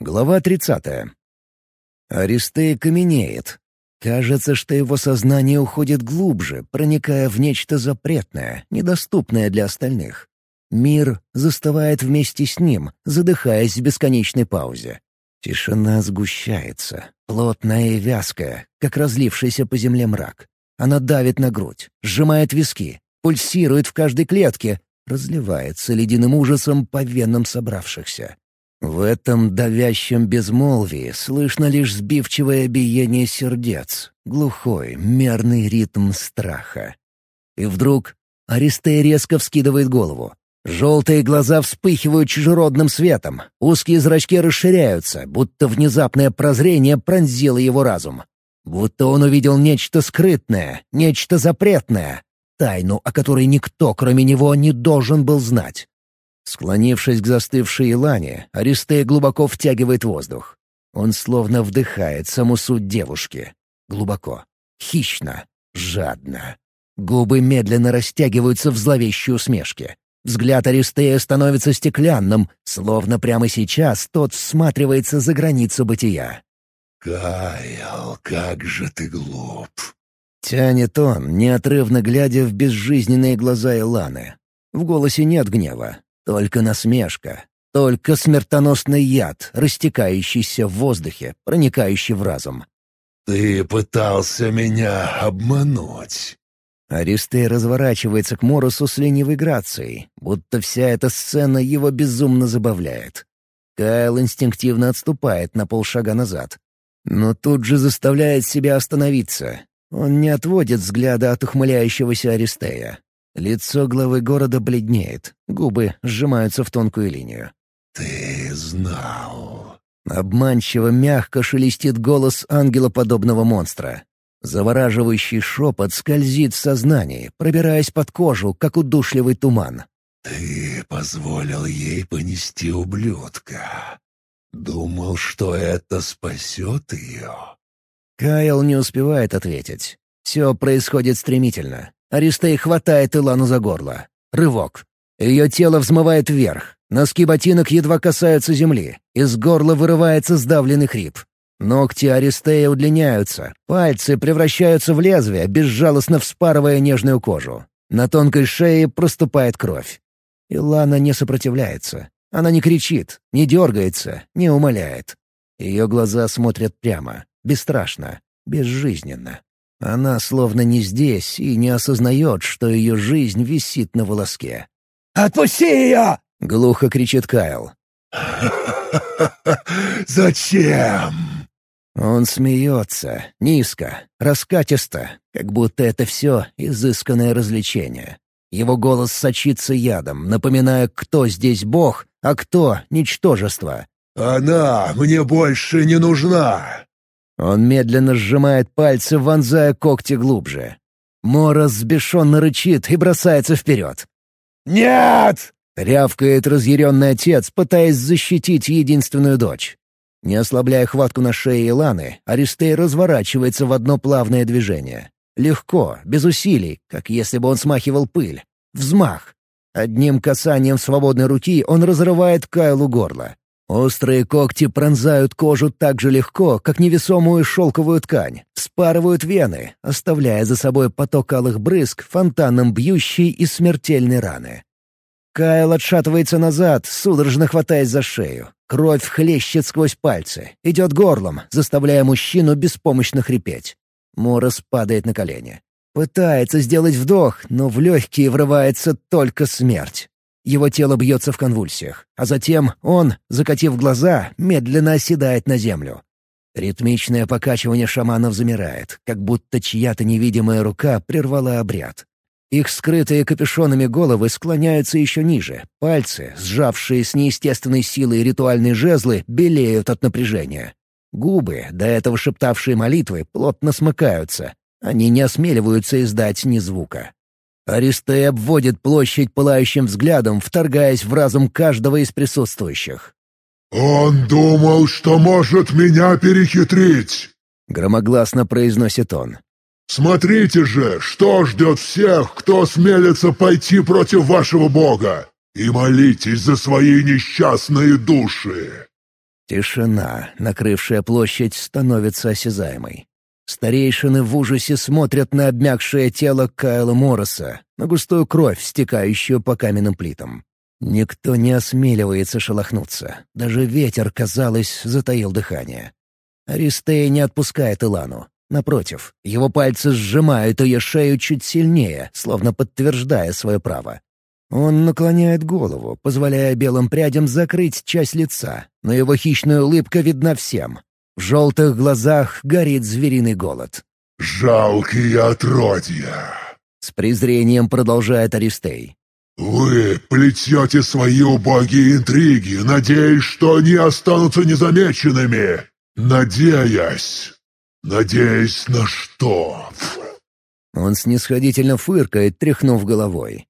Глава 30. Аристей каменеет. Кажется, что его сознание уходит глубже, проникая в нечто запретное, недоступное для остальных. Мир застывает вместе с ним, задыхаясь в бесконечной паузе. Тишина сгущается, плотная и вязкая, как разлившийся по земле мрак. Она давит на грудь, сжимает виски, пульсирует в каждой клетке, разливается ледяным ужасом по венам собравшихся. В этом давящем безмолвии слышно лишь сбивчивое биение сердец, глухой, мерный ритм страха. И вдруг Аристей резко вскидывает голову. Желтые глаза вспыхивают чужеродным светом, узкие зрачки расширяются, будто внезапное прозрение пронзило его разум. Будто он увидел нечто скрытное, нечто запретное, тайну, о которой никто, кроме него, не должен был знать. Склонившись к застывшей Илане, Аристей глубоко втягивает воздух. Он словно вдыхает саму суть девушки. Глубоко, хищно, жадно. Губы медленно растягиваются в зловещей усмешке. Взгляд Аристея становится стеклянным, словно прямо сейчас тот всматривается за границу бытия. «Кайл, как же ты глуп!» Тянет он, неотрывно глядя в безжизненные глаза Иланы. В голосе нет гнева, только насмешка, только смертоносный яд, растекающийся в воздухе, проникающий в разум. «Ты пытался меня обмануть». Аристей разворачивается к Моросу с ленивой грацией, будто вся эта сцена его безумно забавляет. Кайл инстинктивно отступает на полшага назад. Но тут же заставляет себя остановиться. Он не отводит взгляда от ухмыляющегося Аристея. Лицо главы города бледнеет, губы сжимаются в тонкую линию. «Ты знал». Обманчиво мягко шелестит голос ангелоподобного монстра. Завораживающий шепот скользит в сознании, пробираясь под кожу, как удушливый туман. «Ты позволил ей понести ублюдка. Думал, что это спасет ее?» Кайл не успевает ответить. Все происходит стремительно. Аристей хватает Илану за горло. Рывок. Ее тело взмывает вверх. Носки ботинок едва касаются земли. Из горла вырывается сдавленный хрип. Ногти Аристея удлиняются. Пальцы превращаются в лезвие, безжалостно вспарывая нежную кожу. На тонкой шее проступает кровь. Илана не сопротивляется. Она не кричит, не дергается, не умоляет. Ее глаза смотрят прямо, бесстрашно, безжизненно. Она словно не здесь и не осознает, что ее жизнь висит на волоске. «Отпусти ее!» — глухо кричит Кайл. «Зачем?» Он смеется, низко, раскатисто, как будто это все изысканное развлечение. Его голос сочится ядом, напоминая, кто здесь бог, а кто — ничтожество. «Она мне больше не нужна!» Он медленно сжимает пальцы, вонзая когти глубже. Морос сбешенно рычит и бросается вперед. «Нет!» — рявкает разъяренный отец, пытаясь защитить единственную дочь. Не ослабляя хватку на шее Иланы, Аристей разворачивается в одно плавное движение. Легко, без усилий, как если бы он смахивал пыль. Взмах. Одним касанием свободной руки он разрывает Кайлу горло. Острые когти пронзают кожу так же легко, как невесомую шелковую ткань, спарывают вены, оставляя за собой поток алых брызг, фонтаном бьющей и смертельной раны. Кайл отшатывается назад, судорожно хватаясь за шею. Кровь хлещет сквозь пальцы, идет горлом, заставляя мужчину беспомощно хрипеть. Морос падает на колени. Пытается сделать вдох, но в легкие врывается только смерть. Его тело бьется в конвульсиях, а затем он, закатив глаза, медленно оседает на землю. Ритмичное покачивание шаманов замирает, как будто чья-то невидимая рука прервала обряд. Их скрытые капюшонами головы склоняются еще ниже, пальцы, сжавшие с неестественной силой ритуальные жезлы, белеют от напряжения. Губы, до этого шептавшие молитвы, плотно смыкаются. Они не осмеливаются издать ни звука. Аристей обводит площадь пылающим взглядом, вторгаясь в разум каждого из присутствующих. «Он думал, что может меня перехитрить!» — громогласно произносит он. «Смотрите же, что ждет всех, кто смелится пойти против вашего бога, и молитесь за свои несчастные души!» Тишина, накрывшая площадь, становится осязаемой. Старейшины в ужасе смотрят на обмякшее тело Кайла Морроса, на густую кровь, стекающую по каменным плитам. Никто не осмеливается шелохнуться. Даже ветер, казалось, затаил дыхание. Аристея не отпускает Илану. Напротив, его пальцы сжимают ее шею чуть сильнее, словно подтверждая свое право. Он наклоняет голову, позволяя белым прядям закрыть часть лица, но его хищная улыбка видна всем. В желтых глазах горит звериный голод. «Жалкие отродья!» — с презрением продолжает Аристей. «Вы плетете свои убогие интриги, надеясь, что они останутся незамеченными. Надеясь. Надеясь на что?» Он снисходительно фыркает, тряхнув головой.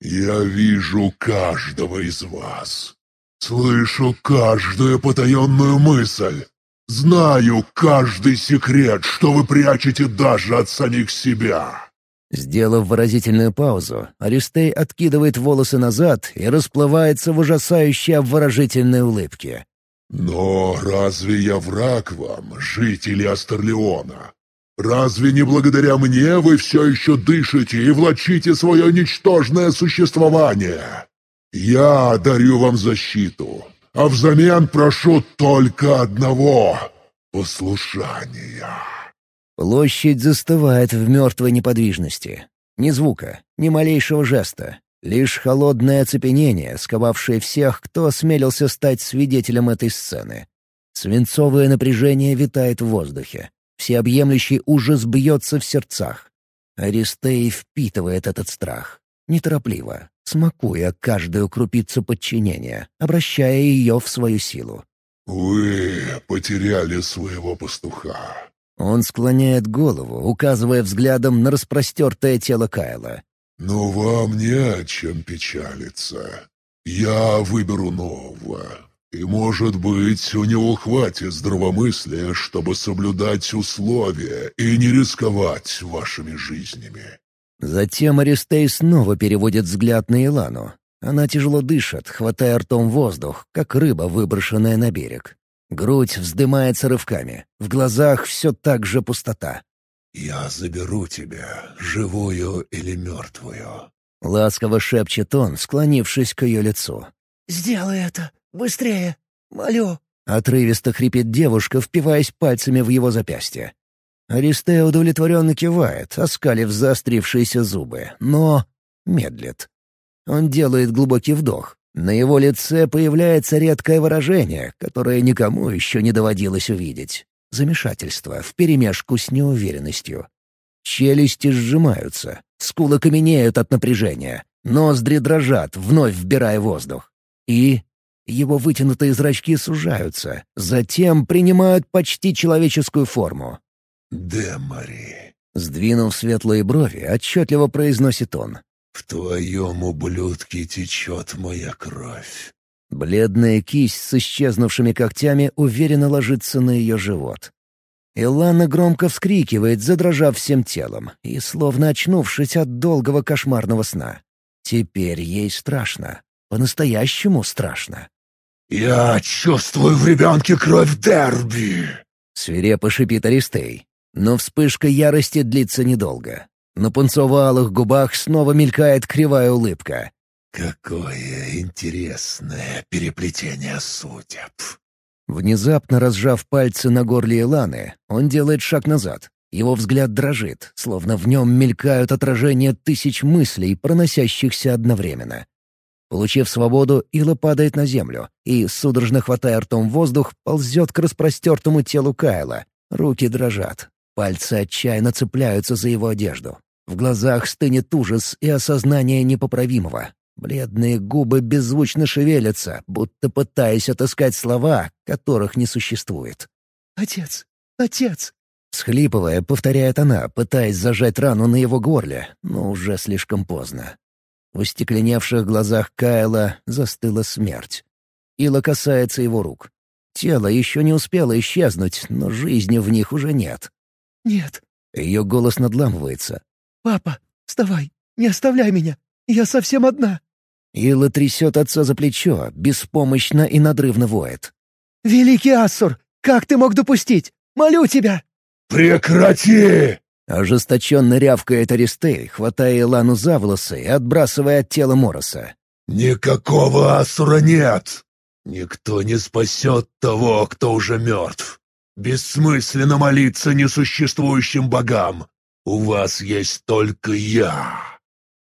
«Я вижу каждого из вас. Слышу каждую потаенную мысль. Знаю каждый секрет, что вы прячете даже от самих себя». Сделав выразительную паузу, Аристей откидывает волосы назад и расплывается в ужасающей обворожительной улыбке. «Но разве я враг вам, жители Астерлеона? Разве не благодаря мне вы все еще дышите и влачите свое ничтожное существование? Я дарю вам защиту, а взамен прошу только одного — послушания». Площадь застывает в мертвой неподвижности. Ни звука, ни малейшего жеста. Лишь холодное оцепенение, сковавшее всех, кто осмелился стать свидетелем этой сцены. Свинцовое напряжение витает в воздухе. Всеобъемлющий ужас бьется в сердцах. Аристей впитывает этот страх. Неторопливо, смакуя каждую крупицу подчинения, обращая ее в свою силу. «Вы потеряли своего пастуха». Он склоняет голову, указывая взглядом на распростертое тело Кайла. «Но вам не о чем печалиться. Я выберу нового. И, может быть, у него хватит здравомыслия, чтобы соблюдать условия и не рисковать вашими жизнями». Затем Аристей снова переводит взгляд на Илану. Она тяжело дышит, хватая ртом воздух, как рыба, выброшенная на берег. Грудь вздымается рывками, в глазах все так же пустота. «Я заберу тебя, живую или мертвую», — ласково шепчет он, склонившись к ее лицу. «Сделай это! Быстрее! Молю!» Отрывисто хрипит девушка, впиваясь пальцами в его запястье. Аристея удовлетворенно кивает, оскалив заострившиеся зубы, но медлит. Он делает глубокий вдох. На его лице появляется редкое выражение, которое никому еще не доводилось увидеть. Замешательство вперемешку с неуверенностью. Челюсти сжимаются, скулы каменеют от напряжения, ноздри дрожат, вновь вбирая воздух. И его вытянутые зрачки сужаются, затем принимают почти человеческую форму. «Демари», — сдвинув светлые брови, отчетливо произносит он. «В твоем ублюдке течет моя кровь». Бледная кисть с исчезнувшими когтями уверенно ложится на ее живот. Илана громко вскрикивает, задрожав всем телом, и словно очнувшись от долгого кошмарного сна. Теперь ей страшно. По-настоящему страшно. «Я чувствую в ребенке кровь Дерби!» — свирепо шипит Аристей. Но вспышка ярости длится недолго. На пунцово-алых губах снова мелькает кривая улыбка. «Какое интересное переплетение судеб!» Внезапно разжав пальцы на горле Иланы, он делает шаг назад. Его взгляд дрожит, словно в нем мелькают отражения тысяч мыслей, проносящихся одновременно. Получив свободу, Ила падает на землю и, судорожно хватая ртом воздух, ползет к распростертому телу Кайла. Руки дрожат, Пальцы отчаянно цепляются за его одежду. В глазах стынет ужас и осознание непоправимого. Бледные губы беззвучно шевелятся, будто пытаясь отыскать слова, которых не существует. «Отец! Отец!» Схлипывая, повторяет она, пытаясь зажать рану на его горле, но уже слишком поздно. В остекленевших глазах Кайла застыла смерть. Ила касается его рук. Тело еще не успело исчезнуть, но жизни в них уже нет. «Нет». Ее голос надламывается. «Папа, вставай, не оставляй меня, я совсем одна». Ила трясет отца за плечо, беспомощно и надрывно воет. «Великий Ассур, как ты мог допустить? Молю тебя!» «Прекрати!» Ожесточенно рявкает Аристей, хватая Илану за волосы и отбрасывая от тела Мороса. «Никакого Асура нет! Никто не спасет того, кто уже мертв. Бессмысленно молиться несуществующим богам. У вас есть только я!»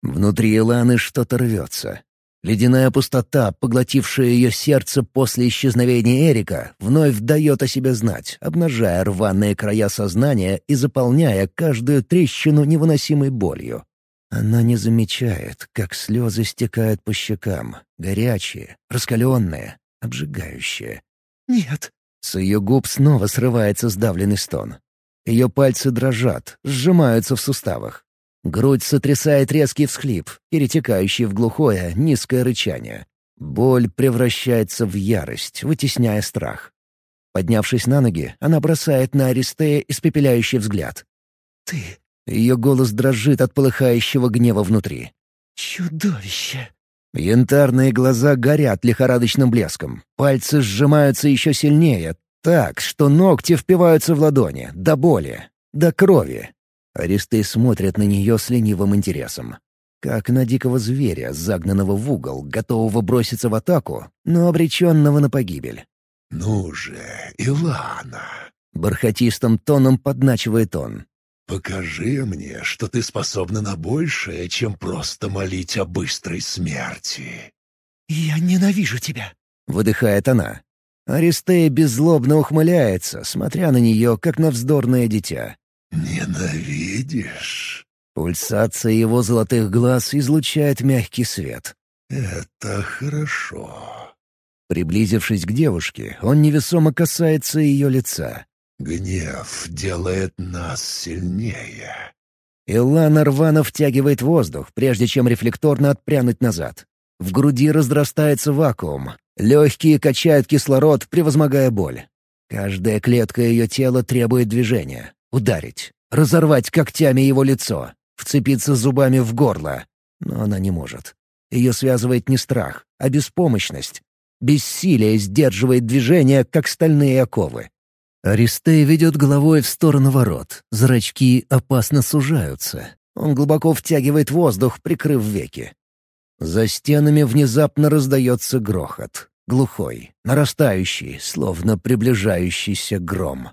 Внутри Иланы что-то рвется. Ледяная пустота, поглотившая ее сердце после исчезновения Эрика, вновь дает о себе знать, обнажая рваные края сознания и заполняя каждую трещину невыносимой болью. Она не замечает, как слезы стекают по щекам, горячие, раскаленные, обжигающие. «Нет». С ее губ снова срывается сдавленный стон. Ее пальцы дрожат, сжимаются в суставах. Грудь сотрясает резкий всхлип, перетекающий в глухое, низкое рычание. Боль превращается в ярость, вытесняя страх. Поднявшись на ноги, она бросает на Аристея испепеляющий взгляд. «Ты...» Ее голос дрожит от полыхающего гнева внутри. «Чудовище!» Янтарные глаза горят лихорадочным блеском. Пальцы сжимаются еще сильнее, так, что ногти впиваются в ладони, до боли, до крови. Аристей смотрит на нее с ленивым интересом. Как на дикого зверя, загнанного в угол, готового броситься в атаку, но обреченного на погибель. «Ну же, Илана!» — бархатистым тоном подначивает он. «Покажи мне, что ты способна на большее, чем просто молить о быстрой смерти». «Я ненавижу тебя», — выдыхает она. Аристея беззлобно ухмыляется, смотря на нее, как на вздорное дитя. «Ненавидишь?» Пульсация его золотых глаз излучает мягкий свет. «Это хорошо». Приблизившись к девушке, он невесомо касается ее лица. «Гнев делает нас сильнее». Илана рвано втягивает воздух, прежде чем рефлекторно отпрянуть назад. В груди разрастается вакуум. Легкие качают кислород, превозмогая боль. Каждая клетка ее тела требует движения. Ударить, разорвать когтями его лицо, вцепиться зубами в горло. Но она не может. Ее связывает не страх, а беспомощность. Бессилие сдерживает движение, как стальные оковы. Аристей ведет головой в сторону ворот. Зрачки опасно сужаются. Он глубоко втягивает воздух, прикрыв веки. За стенами внезапно раздается грохот. Глухой, нарастающий, словно приближающийся гром.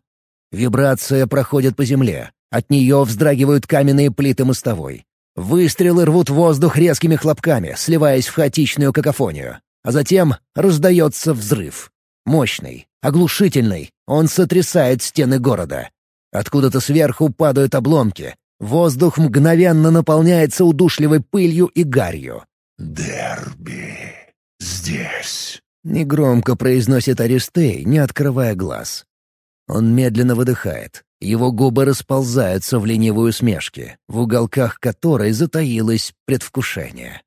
Вибрация проходит по земле. От нее вздрагивают каменные плиты мостовой. Выстрелы рвут воздух резкими хлопками, сливаясь в хаотичную какофонию. А затем раздается взрыв. Мощный, оглушительный. Он сотрясает стены города. Откуда-то сверху падают обломки. Воздух мгновенно наполняется удушливой пылью и гарью. «Дерби. Здесь». Негромко произносит Аристей, не открывая глаз. Он медленно выдыхает. Его губы расползаются в ленивую усмешке, в уголках которой затаилось предвкушение.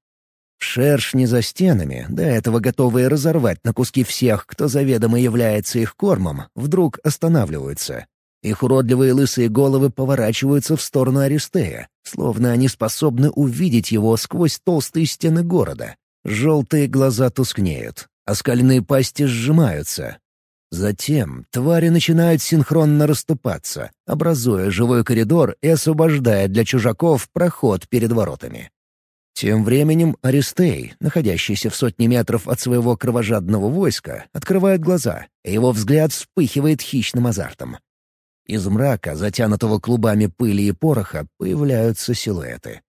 Шершни за стенами, до этого готовые разорвать на куски всех, кто заведомо является их кормом, вдруг останавливаются. Их уродливые лысые головы поворачиваются в сторону Аристея, словно они способны увидеть его сквозь толстые стены города. Желтые глаза тускнеют, оскаленные пасти сжимаются, Затем твари начинают синхронно расступаться, образуя живой коридор и освобождая для чужаков проход перед воротами. Тем временем Аристей, находящийся в сотне метров от своего кровожадного войска, открывает глаза, и его взгляд вспыхивает хищным азартом. Из мрака, затянутого клубами пыли и пороха, появляются силуэты.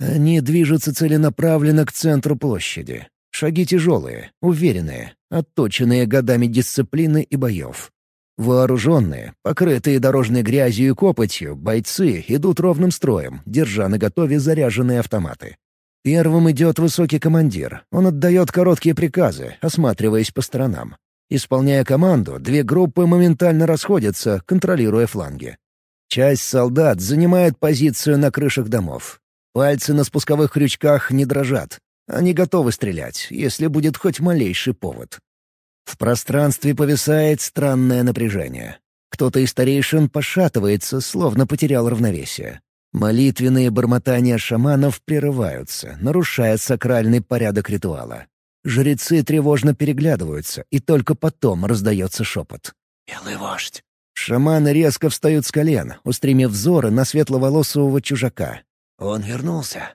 Они движутся целенаправленно к центру площади, Шаги тяжелые, уверенные, отточенные годами дисциплины и боев. Вооруженные, покрытые дорожной грязью и копотью, бойцы идут ровным строем, держа наготове заряженные автоматы. Первым идет высокий командир. Он отдает короткие приказы, осматриваясь по сторонам. Исполняя команду, две группы моментально расходятся, контролируя фланги. Часть солдат занимает позицию на крышах домов. Пальцы на спусковых крючках не дрожат, они готовы стрелять, если будет хоть малейший повод. В пространстве повисает странное напряжение. Кто-то из старейшин пошатывается, словно потерял равновесие. Молитвенные бормотания шаманов прерываются, нарушая сакральный порядок ритуала. Жрецы тревожно переглядываются, и только потом раздается шепот. «Белый вождь». Шаманы резко встают с колен, устремив взоры на светловолосого чужака. «Он вернулся».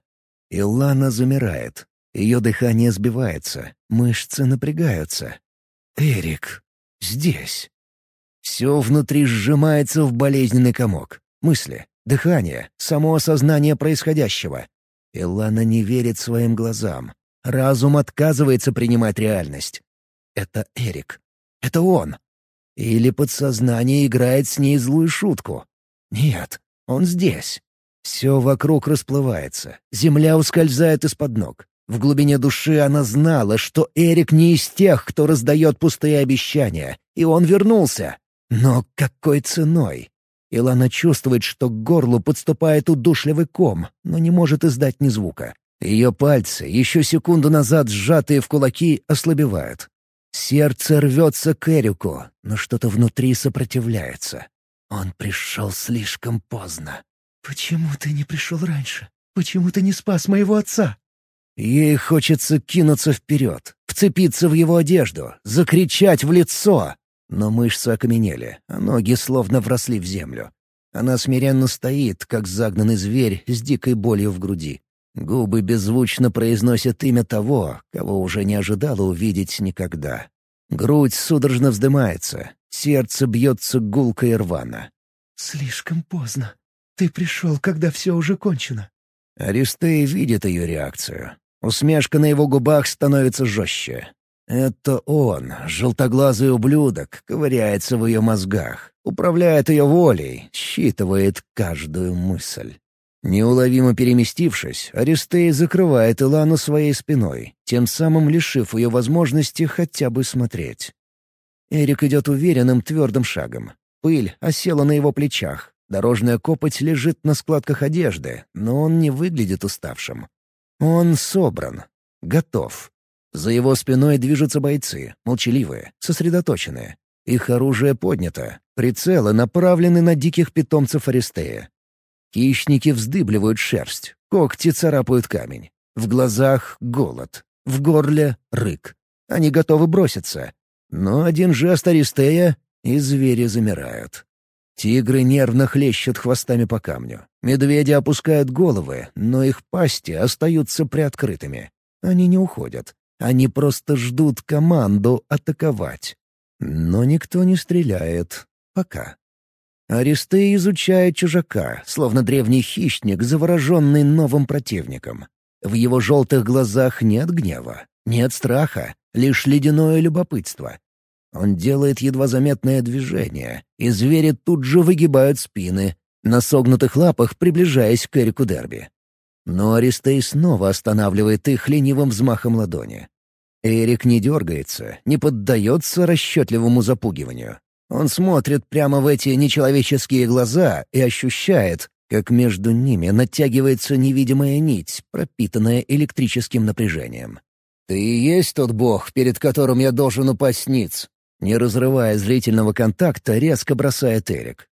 Илана замирает. Ее дыхание сбивается, мышцы напрягаются. «Эрик, здесь». Все внутри сжимается в болезненный комок. Мысли, дыхание, само осознание происходящего. Илана не верит своим глазам. Разум отказывается принимать реальность. Это Эрик. Это он. Или подсознание играет с ней злую шутку. Нет, он здесь. Все вокруг расплывается. Земля ускользает из-под ног. В глубине души она знала, что Эрик не из тех, кто раздает пустые обещания, и он вернулся. Но какой ценой? Илана чувствует, что к горлу подступает удушливый ком, но не может издать ни звука. Ее пальцы, еще секунду назад сжатые в кулаки, ослабевают. Сердце рвется к Эрику, но что-то внутри сопротивляется. Он пришел слишком поздно. «Почему ты не пришел раньше? Почему ты не спас моего отца?» Ей хочется кинуться вперед, вцепиться в его одежду, закричать в лицо. Но мышцы окаменели, а ноги словно вросли в землю. Она смиренно стоит, как загнанный зверь с дикой болью в груди. Губы беззвучно произносят имя того, кого уже не ожидала увидеть никогда. Грудь судорожно вздымается, сердце бьется гулко и рвано. «Слишком поздно. Ты пришел, когда все уже кончено». Аристей видит ее реакцию. Усмешка на его губах становится жестче. Это он, желтоглазый ублюдок, ковыряется в ее мозгах, управляет ее волей, считывает каждую мысль. Неуловимо переместившись, Аристей закрывает Илану своей спиной, тем самым лишив ее возможности хотя бы смотреть. Эрик идет уверенным твердым шагом. Пыль осела на его плечах, дорожная копоть лежит на складках одежды, но он не выглядит уставшим. Он собран, готов. За его спиной движутся бойцы, молчаливые, сосредоточенные. Их оружие поднято, прицелы направлены на диких питомцев Аристея. Хищники вздыбливают шерсть, когти царапают камень. В глазах — голод, в горле — рык. Они готовы броситься. Но один жест Аристея — и звери замирают. Тигры нервно хлещут хвостами по камню. Медведи опускают головы, но их пасти остаются приоткрытыми. Они не уходят. Они просто ждут команду атаковать. Но никто не стреляет. Пока. Аристей изучает чужака, словно древний хищник, завороженный новым противником. В его желтых глазах нет гнева, нет страха, лишь ледяное любопытство. Он делает едва заметное движение, и звери тут же выгибают спины, на согнутых лапах приближаясь к Эрику Дерби. Но Аристей снова останавливает их ленивым взмахом ладони. Эрик не дергается, не поддается расчетливому запугиванию. Он смотрит прямо в эти нечеловеческие глаза и ощущает, как между ними натягивается невидимая нить, пропитанная электрическим напряжением. «Ты и есть тот бог, перед которым я должен упасть ниц?» Не разрывая зрительного контакта, резко бросает Эрик.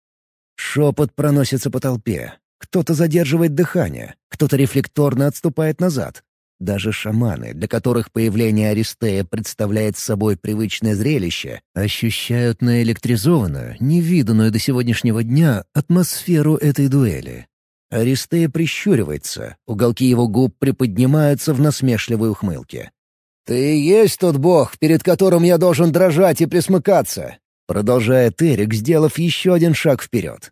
Шепот проносится по толпе. Кто-то задерживает дыхание, кто-то рефлекторно отступает назад. Даже шаманы, для которых появление Аристея представляет собой привычное зрелище, ощущают наэлектризованную, невиданную до сегодняшнего дня атмосферу этой дуэли. Аристея прищуривается, уголки его губ приподнимаются в насмешливой ухмылке. «Ты есть тот бог, перед которым я должен дрожать и присмыкаться», продолжает Эрик, сделав еще один шаг вперед.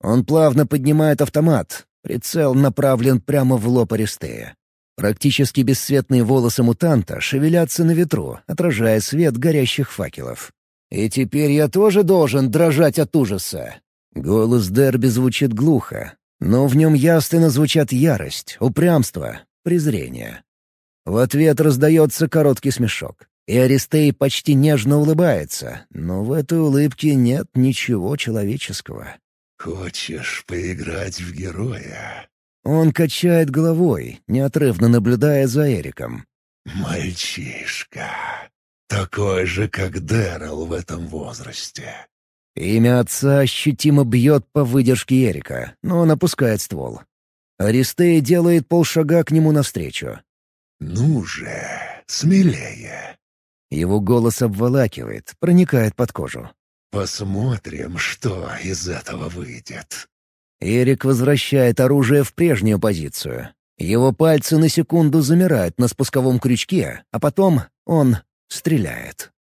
Он плавно поднимает автомат. Прицел направлен прямо в лоб Аристея. Практически бесцветные волосы мутанта шевелятся на ветру, отражая свет горящих факелов. «И теперь я тоже должен дрожать от ужаса!» Голос Дерби звучит глухо, но в нем ясно звучат ярость, упрямство, презрение. В ответ раздается короткий смешок. И Аристей почти нежно улыбается, но в этой улыбке нет ничего человеческого. «Хочешь поиграть в героя?» Он качает головой, неотрывно наблюдая за Эриком. «Мальчишка, такой же, как Дэрил в этом возрасте». Имя отца ощутимо бьет по выдержке Эрика, но он опускает ствол. Аристей делает полшага к нему навстречу. «Ну же, смелее». Его голос обволакивает, проникает под кожу. «Посмотрим, что из этого выйдет». Эрик возвращает оружие в прежнюю позицию. Его пальцы на секунду замирают на спусковом крючке, а потом он стреляет.